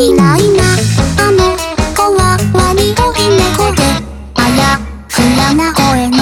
いないな雨怖わりひい猫であやふやな声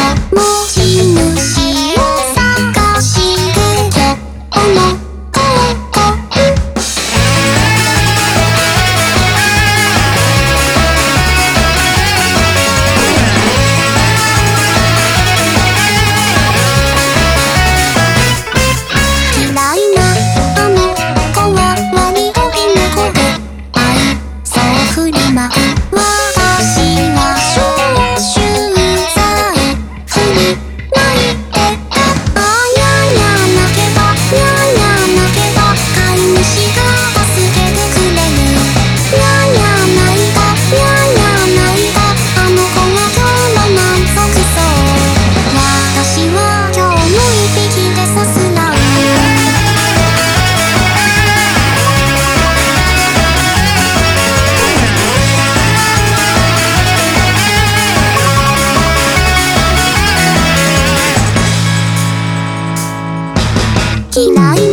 きない